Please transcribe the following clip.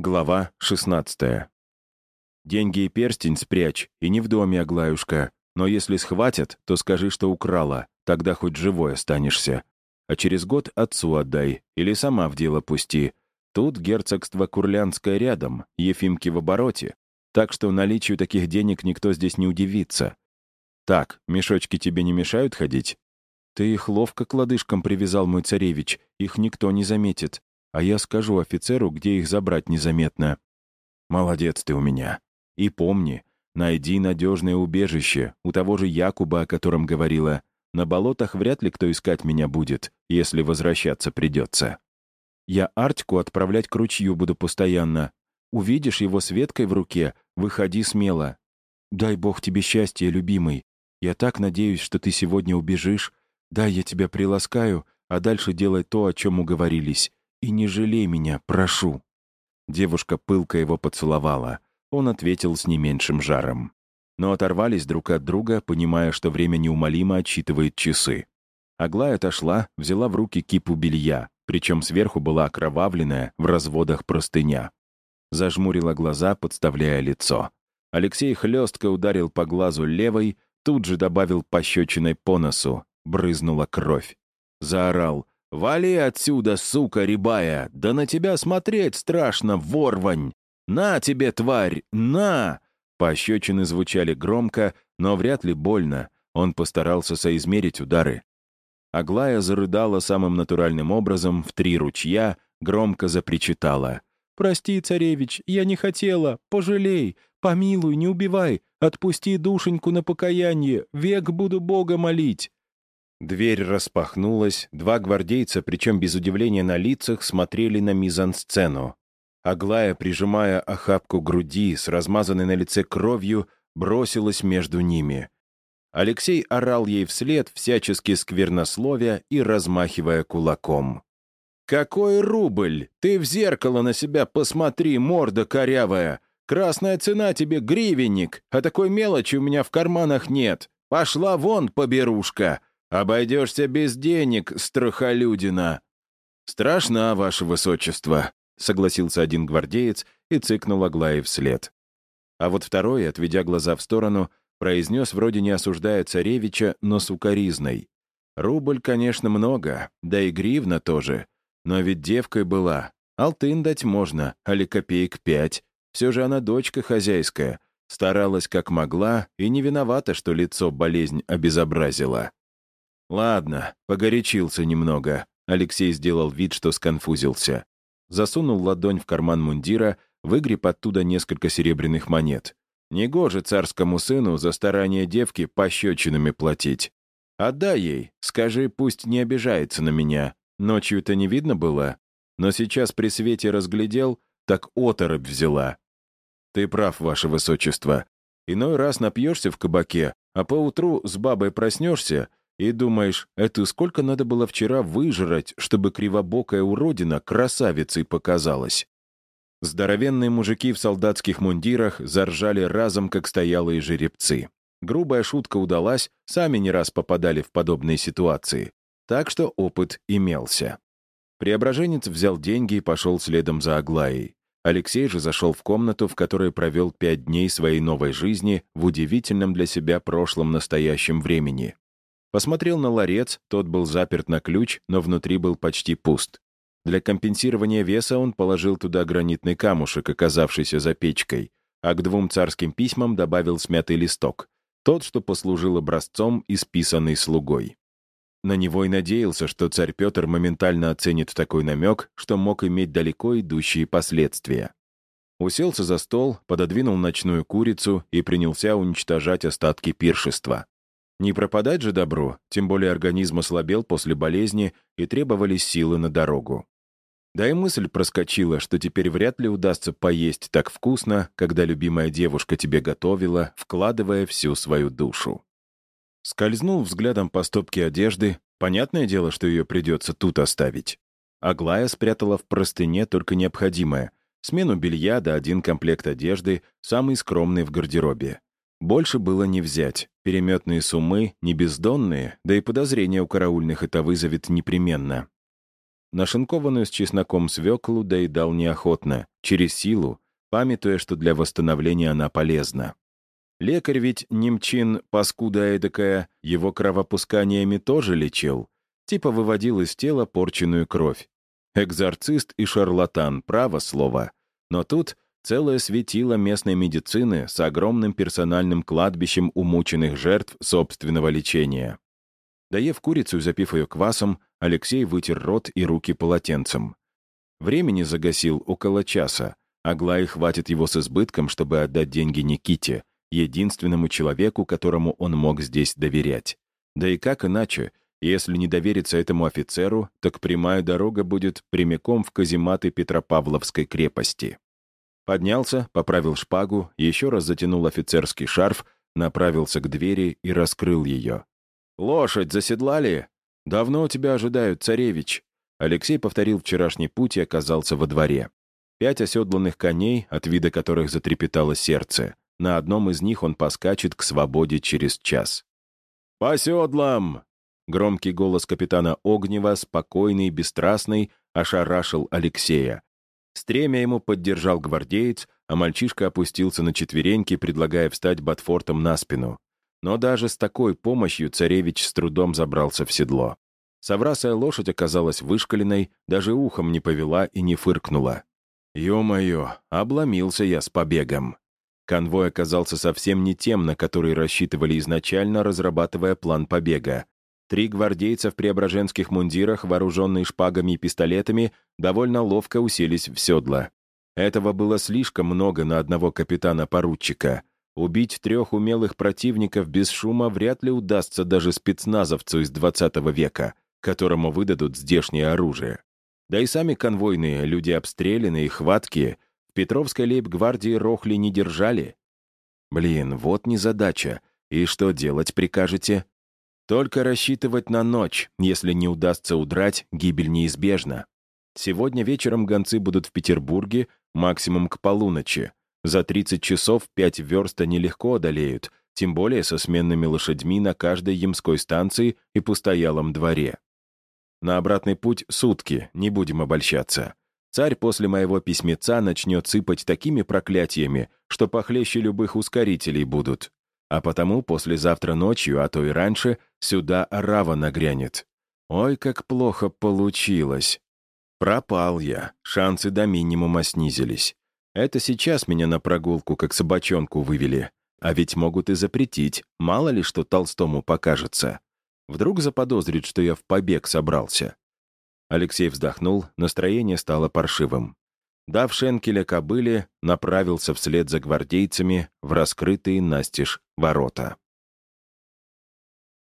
Глава 16 «Деньги и перстень спрячь, и не в доме, Аглаюшка. Но если схватят, то скажи, что украла, тогда хоть живой останешься. А через год отцу отдай, или сама в дело пусти. Тут герцогство Курлянское рядом, Ефимки в обороте, так что наличию таких денег никто здесь не удивится. Так, мешочки тебе не мешают ходить? Ты их ловко к лодыжкам привязал, мой царевич, их никто не заметит а я скажу офицеру, где их забрать незаметно. Молодец ты у меня. И помни, найди надежное убежище у того же Якуба, о котором говорила. На болотах вряд ли кто искать меня будет, если возвращаться придется. Я Артику отправлять к ручью буду постоянно. Увидишь его с веткой в руке, выходи смело. Дай бог тебе счастья, любимый. Я так надеюсь, что ты сегодня убежишь. Дай я тебя приласкаю, а дальше делай то, о чем уговорились. И не жалей меня, прошу». Девушка пылко его поцеловала. Он ответил с не меньшим жаром. Но оторвались друг от друга, понимая, что время неумолимо отсчитывает часы. Аглая отошла, взяла в руки кипу белья, причем сверху была окровавленная, в разводах простыня. Зажмурила глаза, подставляя лицо. Алексей хлестко ударил по глазу левой, тут же добавил пощечиной по носу. Брызнула кровь. Заорал «Вали отсюда, сука рябая! Да на тебя смотреть страшно, ворвань! На тебе, тварь, на!» Пощечины звучали громко, но вряд ли больно. Он постарался соизмерить удары. Аглая зарыдала самым натуральным образом в три ручья, громко запричитала. «Прости, царевич, я не хотела, пожалей, помилуй, не убивай, отпусти душеньку на покаяние, век буду Бога молить». Дверь распахнулась, два гвардейца, причем без удивления на лицах, смотрели на мизансцену. Аглая, прижимая охапку груди с размазанной на лице кровью, бросилась между ними. Алексей орал ей вслед, всячески сквернословя и размахивая кулаком. «Какой рубль? Ты в зеркало на себя посмотри, морда корявая! Красная цена тебе гривенник, а такой мелочи у меня в карманах нет! Пошла вон, поберушка!» «Обойдешься без денег, страхолюдина!» «Страшно, ваше высочество», — согласился один гвардеец и цыкнул Аглае вслед. А вот второй, отведя глаза в сторону, произнес, вроде не осуждая царевича, но сукоризной. «Рубль, конечно, много, да и гривна тоже. Но ведь девкой была. Алтын дать можно, али копеек пять. Все же она дочка хозяйская. Старалась как могла и не виновата, что лицо болезнь обезобразила. «Ладно, погорячился немного». Алексей сделал вид, что сконфузился. Засунул ладонь в карман мундира, выгреб оттуда несколько серебряных монет. Негоже царскому сыну за старание девки пощечинами платить. Отдай ей, скажи, пусть не обижается на меня. Ночью-то не видно было, но сейчас при свете разглядел, так оторопь взяла. Ты прав, ваше высочество. Иной раз напьешься в кабаке, а поутру с бабой проснешься, и думаешь, это сколько надо было вчера выжрать, чтобы кривобокая уродина красавицей показалась? Здоровенные мужики в солдатских мундирах заржали разом, как стоялые жеребцы. Грубая шутка удалась, сами не раз попадали в подобные ситуации. Так что опыт имелся. Преображенец взял деньги и пошел следом за Аглаей. Алексей же зашел в комнату, в которой провел пять дней своей новой жизни в удивительном для себя прошлом настоящем времени. Посмотрел на ларец, тот был заперт на ключ, но внутри был почти пуст. Для компенсирования веса он положил туда гранитный камушек, оказавшийся за печкой, а к двум царским письмам добавил смятый листок, тот, что послужил образцом, исписанный слугой. На него и надеялся, что царь Петр моментально оценит такой намек, что мог иметь далеко идущие последствия. Уселся за стол, пододвинул ночную курицу и принялся уничтожать остатки пиршества. Не пропадать же добро, тем более организм ослабел после болезни и требовались силы на дорогу. Да и мысль проскочила, что теперь вряд ли удастся поесть так вкусно, когда любимая девушка тебе готовила, вкладывая всю свою душу. Скользнул взглядом по стопке одежды, понятное дело, что ее придется тут оставить. Аглая спрятала в простыне только необходимое — смену белья да один комплект одежды, самый скромный в гардеробе. Больше было не взять. Переметные суммы не бездонные, да и подозрения у караульных это вызовет непременно. нашинкованную с чесноком свеклу доедал неохотно, через силу, памятуя, что для восстановления она полезна. Лекарь ведь немчин, паскуда эдакая, его кровопусканиями тоже лечил, типа выводил из тела порченную кровь. Экзорцист и шарлатан, право слово. Но тут целое светило местной медицины с огромным персональным кладбищем умученных жертв собственного лечения. Доев курицу и запив ее квасом, Алексей вытер рот и руки полотенцем. Времени загасил около часа. Аглае хватит его с избытком, чтобы отдать деньги Никите, единственному человеку, которому он мог здесь доверять. Да и как иначе, если не довериться этому офицеру, так прямая дорога будет прямиком в казематы Петропавловской крепости. Поднялся, поправил шпагу, еще раз затянул офицерский шарф, направился к двери и раскрыл ее. «Лошадь заседлали? Давно тебя ожидают, царевич». Алексей повторил вчерашний путь и оказался во дворе. Пять оседланных коней, от вида которых затрепетало сердце. На одном из них он поскачет к свободе через час. «По седлам!» Громкий голос капитана Огнева, спокойный бесстрастный, ошарашил Алексея. Стремя ему поддержал гвардеец, а мальчишка опустился на четвереньки, предлагая встать Батфортом на спину. Но даже с такой помощью царевич с трудом забрался в седло. Соврасая лошадь оказалась вышкаленной, даже ухом не повела и не фыркнула. «Ё-моё, обломился я с побегом». Конвой оказался совсем не тем, на который рассчитывали изначально, разрабатывая план побега. Три гвардейца в преображенских мундирах, вооруженные шпагами и пистолетами, довольно ловко уселись в седла. Этого было слишком много на одного капитана-поручика. Убить трех умелых противников без шума вряд ли удастся даже спецназовцу из 20 века, которому выдадут здешнее оружие. Да и сами конвойные, люди обстрелянные и хваткие, в Петровской лейб-гвардии рохли не держали. Блин, вот незадача. И что делать прикажете? Только рассчитывать на ночь. Если не удастся удрать, гибель неизбежна. Сегодня вечером гонцы будут в Петербурге, максимум к полуночи. За 30 часов пять верст нелегко одолеют, тем более со сменными лошадьми на каждой ямской станции и постоялом дворе. На обратный путь сутки, не будем обольщаться. Царь после моего письмеца начнет сыпать такими проклятиями, что похлеще любых ускорителей будут. А потому послезавтра ночью, а то и раньше, сюда арава нагрянет. Ой, как плохо получилось. Пропал я, шансы до минимума снизились. Это сейчас меня на прогулку как собачонку вывели. А ведь могут и запретить, мало ли что Толстому покажется. Вдруг заподозрит, что я в побег собрался. Алексей вздохнул, настроение стало паршивым дав шенкеля кобыле, направился вслед за гвардейцами в раскрытые настежь ворота.